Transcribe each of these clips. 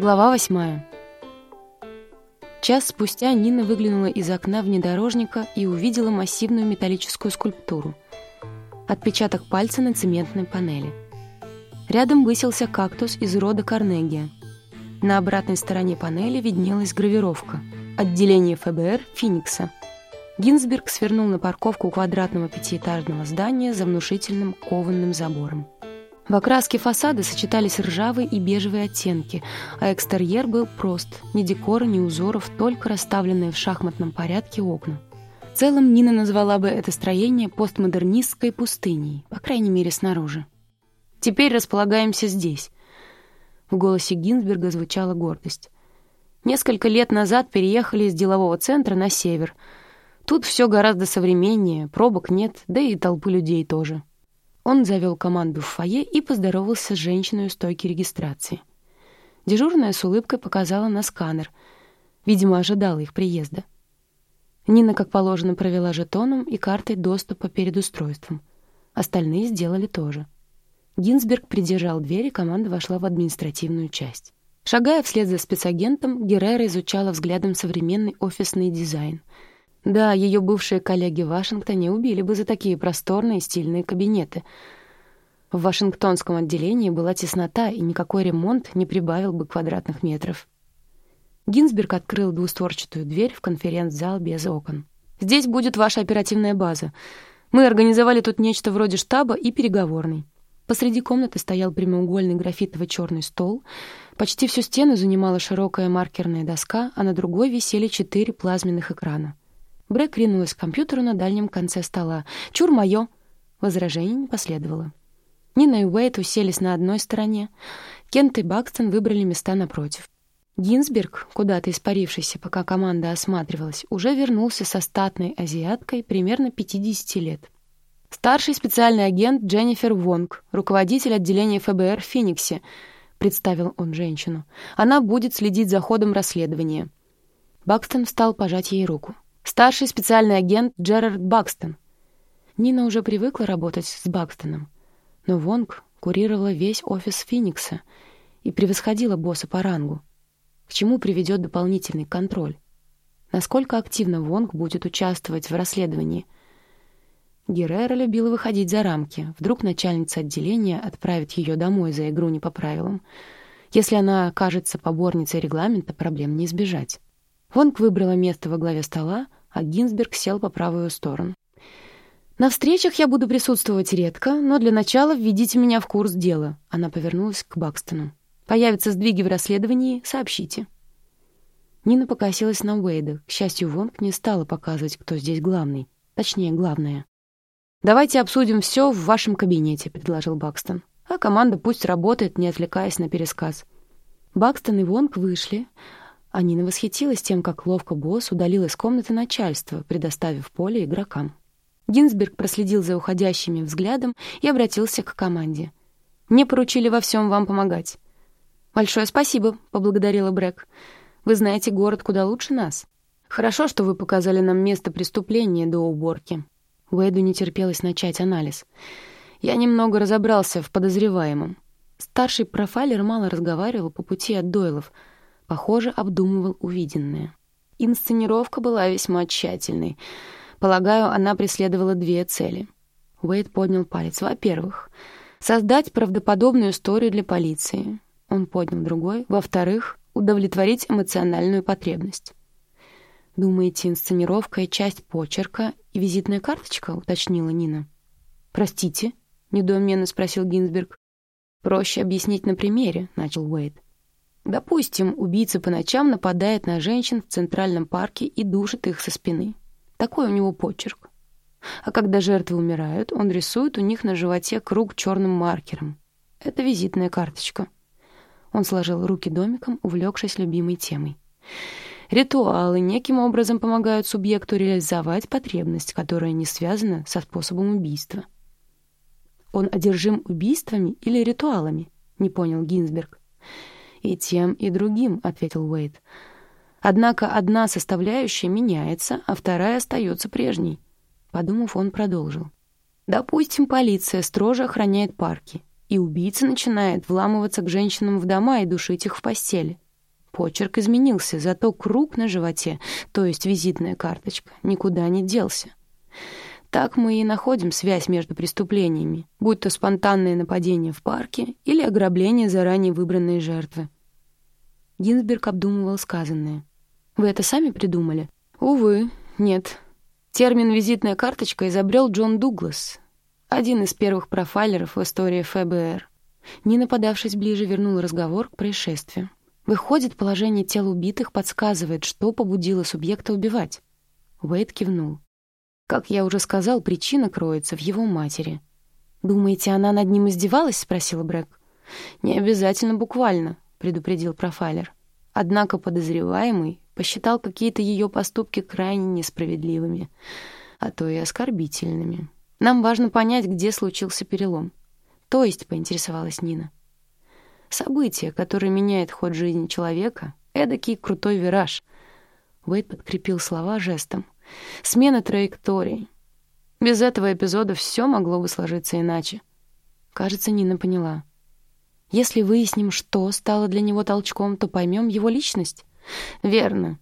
Глава восьмая. Час спустя Нина выглянула из окна внедорожника и увидела массивную металлическую скульптуру. Отпечаток пальца на цементной панели. Рядом высился кактус из рода Карнегия. На обратной стороне панели виднелась гравировка «Отделение ФБР Феникса». Гинзберг свернул на парковку квадратного пятиэтажного здания за внушительным кованым забором. В окраске фасада сочетались ржавые и бежевые оттенки, а экстерьер был прост. Ни декора, ни узоров, только расставленные в шахматном порядке окна. В целом Нина назвала бы это строение постмодернистской пустыней, по крайней мере, снаружи. «Теперь располагаемся здесь». В голосе Гинзберга звучала гордость. Несколько лет назад переехали из делового центра на север. Тут все гораздо современнее, пробок нет, да и толпы людей тоже. Он завел команду в фойе и поздоровался с женщиной у стойки регистрации. Дежурная с улыбкой показала на сканер. Видимо, ожидала их приезда. Нина, как положено, провела жетоном и картой доступа перед устройством. Остальные сделали то же. Гинзберг придержал дверь, и команда вошла в административную часть. Шагая вслед за спецагентом, Геррера изучала взглядом современный офисный дизайн — да, ее бывшие коллеги в Вашингтоне убили бы за такие просторные стильные кабинеты. В Вашингтонском отделении была теснота, и никакой ремонт не прибавил бы квадратных метров. Гинзберг открыл двустворчатую дверь в конференц-зал без окон. «Здесь будет ваша оперативная база. Мы организовали тут нечто вроде штаба и переговорной». Посреди комнаты стоял прямоугольный графитово-черный стол. Почти всю стену занимала широкая маркерная доска, а на другой висели четыре плазменных экрана. Брэк ринулась к компьютеру на дальнем конце стола. «Чур моё!» Возражений не последовало. Нина и Уэйт уселись на одной стороне. Кент и Бакстон выбрали места напротив. Гинзберг, куда-то испарившийся, пока команда осматривалась, уже вернулся со статной азиаткой примерно 50 лет. «Старший специальный агент Дженнифер Вонг, руководитель отделения ФБР в Фениксе», — представил он женщину. «Она будет следить за ходом расследования». Бакстон встал пожать ей руку. Старший специальный агент Джерард Бакстон. Нина уже привыкла работать с Бакстоном, но Вонг курировала весь офис Феникса и превосходила босса по рангу. К чему приведет дополнительный контроль? Насколько активно Вонг будет участвовать в расследовании? Геррера любила выходить за рамки. Вдруг начальница отделения отправит ее домой за игру не по правилам. Если она окажется поборницей регламента, проблем не избежать. Вонг выбрала место во главе стола, а Гинзберг сел по правую сторону. «На встречах я буду присутствовать редко, но для начала введите меня в курс дела». Она повернулась к Бакстону. «Появятся сдвиги в расследовании, сообщите». Нина покосилась на Уэйда. К счастью, Вонг не стала показывать, кто здесь главный. Точнее, главное. «Давайте обсудим все в вашем кабинете», — предложил Бакстон. «А команда пусть работает, не отвлекаясь на пересказ». Бакстон и Вонг вышли, Анина восхитилась тем, как ловко босс удалил из комнаты начальство, предоставив поле игрокам. Гинзберг проследил за уходящими взглядом и обратился к команде. «Мне поручили во всем вам помогать». «Большое спасибо», — поблагодарила Брэк. «Вы знаете город куда лучше нас. Хорошо, что вы показали нам место преступления до уборки». Уэйду не терпелось начать анализ. «Я немного разобрался в подозреваемом». Старший профайлер мало разговаривал по пути от Дойлов — Похоже, обдумывал увиденное. Инсценировка была весьма тщательной. Полагаю, она преследовала две цели. Уэйд поднял палец. Во-первых, создать правдоподобную историю для полиции. Он поднял другой. Во-вторых, удовлетворить эмоциональную потребность. «Думаете, инсценировка и часть почерка и визитная карточка?» — уточнила Нина. «Простите?» — недоуменно спросил Гинзберг. «Проще объяснить на примере», — начал Уэйд. Допустим, убийца по ночам нападает на женщин в Центральном парке и душит их со спины. Такой у него почерк. А когда жертвы умирают, он рисует у них на животе круг черным маркером. Это визитная карточка. Он сложил руки домиком, увлекшись любимой темой. Ритуалы неким образом помогают субъекту реализовать потребность, которая не связана со способом убийства. Он одержим убийствами или ритуалами? Не понял Гинзберг. «И тем, и другим», — ответил Уэйд. «Однако одна составляющая меняется, а вторая остается прежней». Подумав, он продолжил. «Допустим, полиция строже охраняет парки, и убийца начинает вламываться к женщинам в дома и душить их в постели. Почерк изменился, зато круг на животе, то есть визитная карточка, никуда не делся. Так мы и находим связь между преступлениями, будь то спонтанное нападение в парке или ограбление заранее выбранной жертвы. Гинзберг обдумывал сказанное. «Вы это сами придумали?» «Увы, нет. Термин «визитная карточка» изобрел Джон Дуглас, один из первых профайлеров в истории ФБР. Не нападавшись ближе, вернул разговор к происшествию. Выходит, положение тел убитых подсказывает, что побудило субъекта убивать. Уэйд кивнул. Как я уже сказал, причина кроется в его матери. «Думаете, она над ним издевалась?» — спросила Брэк. «Не обязательно буквально», — предупредил профайлер. Однако подозреваемый посчитал какие-то ее поступки крайне несправедливыми, а то и оскорбительными. Нам важно понять, где случился перелом. То есть, поинтересовалась Нина. Событие, которое меняет ход жизни человека, эдакий крутой вираж. Уэйд подкрепил слова жестом — Смена траектории. Без этого эпизода все могло бы сложиться иначе. Кажется, Нина поняла. Если выясним, что стало для него толчком, то поймем его личность. Верно.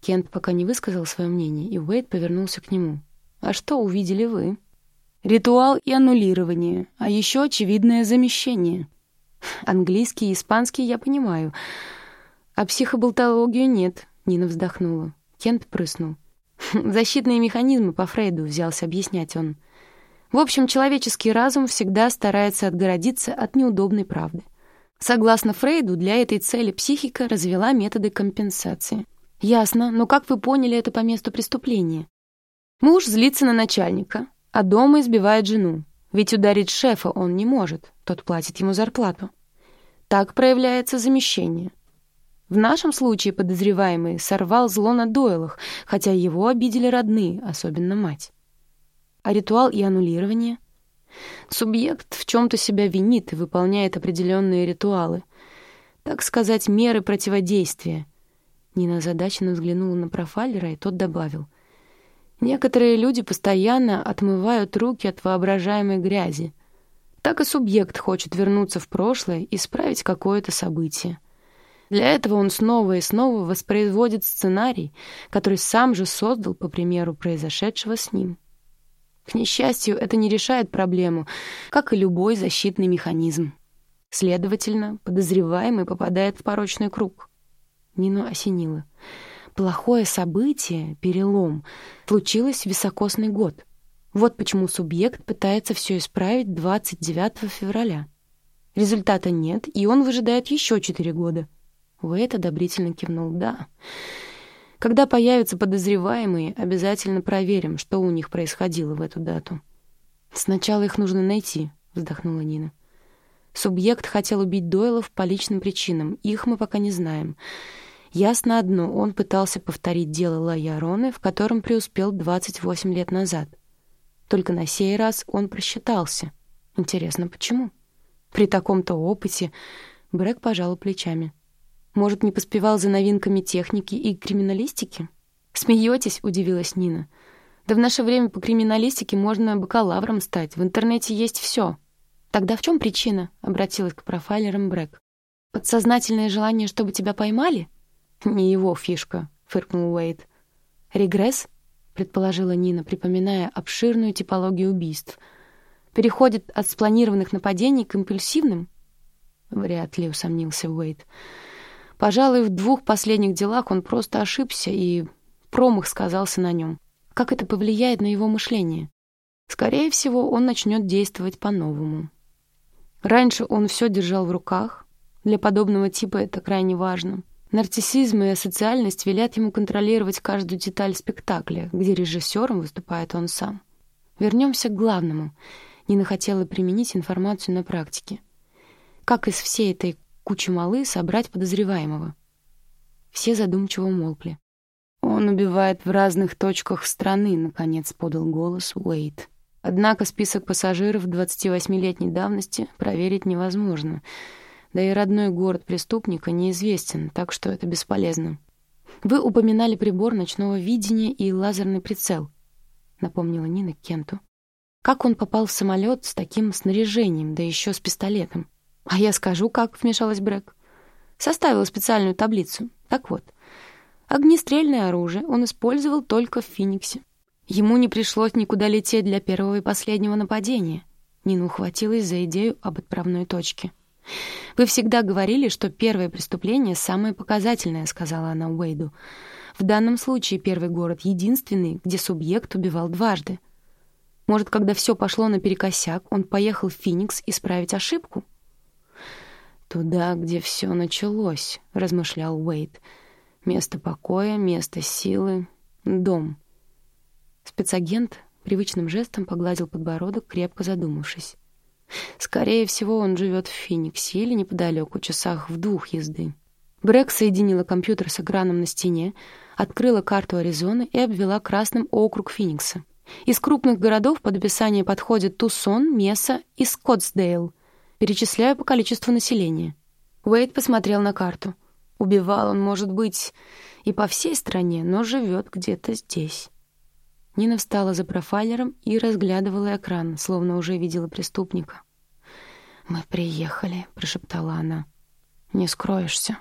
Кент пока не высказал свое мнение, и Уэйд повернулся к нему. А что увидели вы? Ритуал и аннулирование, а еще очевидное замещение. Английский и испанский я понимаю, а психоболтологию нет, Нина вздохнула. Кент прыснул. Защитные механизмы по Фрейду взялся объяснять он. В общем, человеческий разум всегда старается отгородиться от неудобной правды. Согласно Фрейду, для этой цели психика развела методы компенсации. Ясно, но как вы поняли это по месту преступления? Муж злится на начальника, а дома избивает жену. Ведь ударить шефа он не может, тот платит ему зарплату. Так проявляется замещение. В нашем случае подозреваемый сорвал зло на Дойлах, хотя его обидели родные, особенно мать. А ритуал и аннулирование? Субъект в чем-то себя винит и выполняет определенные ритуалы. Так сказать, меры противодействия. Нина озадаченно взглянула на профайлера, и тот добавил. Некоторые люди постоянно отмывают руки от воображаемой грязи. Так и субъект хочет вернуться в прошлое и исправить какое-то событие. Для этого он снова и снова воспроизводит сценарий, который сам же создал по примеру произошедшего с ним. К несчастью, это не решает проблему, как и любой защитный механизм. Следовательно, подозреваемый попадает в порочный круг. Нину осенило. Плохое событие, перелом, случилось в високосный год. Вот почему субъект пытается все исправить 29 февраля. Результата нет, и он выжидает еще четыре года — Уэйт одобрительно кивнул «да». Когда появятся подозреваемые, обязательно проверим, что у них происходило в эту дату. Сначала их нужно найти, вздохнула Нина. Субъект хотел убить Дойлов по личным причинам, их мы пока не знаем. Ясно одно, он пытался повторить дело Лая Роны, в котором преуспел 28 лет назад. Только на сей раз он просчитался. Интересно, почему? При таком-то опыте Брэк пожал плечами. Может, не поспевал за новинками техники и криминалистики? Смеетесь? удивилась Нина. Да в наше время по криминалистике можно бакалавром стать. В интернете есть все. Тогда в чем причина? обратилась к профайлерам Брэк. Подсознательное желание, чтобы тебя поймали? Не его фишка, фыркнул Уэйд. Регресс? предположила Нина, припоминая обширную типологию убийств. Переходит от спланированных нападений к импульсивным? Вряд ли, усомнился Уэйд. Пожалуй, в двух последних делах он просто ошибся, и промах сказался на нем. Как это повлияет на его мышление? Скорее всего, он начнет действовать по-новому. Раньше он все держал в руках. Для подобного типа это крайне важно. Нарциссизм и асоциальность велят ему контролировать каждую деталь спектакля, где режиссером выступает он сам. Вернемся к главному. Нина хотела применить информацию на практике. Как из всей этой кучу малы собрать подозреваемого. Все задумчиво молкли. «Он убивает в разных точках страны», — наконец подал голос Уэйт. Однако список пассажиров 28-летней давности проверить невозможно. Да и родной город преступника неизвестен, так что это бесполезно. «Вы упоминали прибор ночного видения и лазерный прицел», — напомнила Нина Кенту. «Как он попал в самолет с таким снаряжением, да еще с пистолетом?» «А я скажу, как», — вмешалась Брэк. Составила специальную таблицу. Так вот, огнестрельное оружие он использовал только в Фениксе. Ему не пришлось никуда лететь для первого и последнего нападения. Нина ухватилась за идею об отправной точке. «Вы всегда говорили, что первое преступление самое показательное», — сказала она Уэйду. «В данном случае первый город единственный, где субъект убивал дважды. Может, когда все пошло наперекосяк, он поехал в Феникс исправить ошибку?» «Туда, где все началось», — размышлял Уэйд. «Место покоя, место силы, дом». Спецагент привычным жестом погладил подбородок, крепко задумавшись. Скорее всего, он живет в Фениксе или неподалеку, часах в двух езды. Брэк соединила компьютер с экраном на стене, открыла карту Аризоны и обвела красным округ Феникса. Из крупных городов под описание подходят Тусон, Меса и Скоттсдейл. Перечисляю по количеству населения. Уэйд посмотрел на карту. Убивал он, может быть, и по всей стране, но живет где-то здесь. Нина встала за профайлером и разглядывала экран, словно уже видела преступника. «Мы приехали», — прошептала она. «Не скроешься».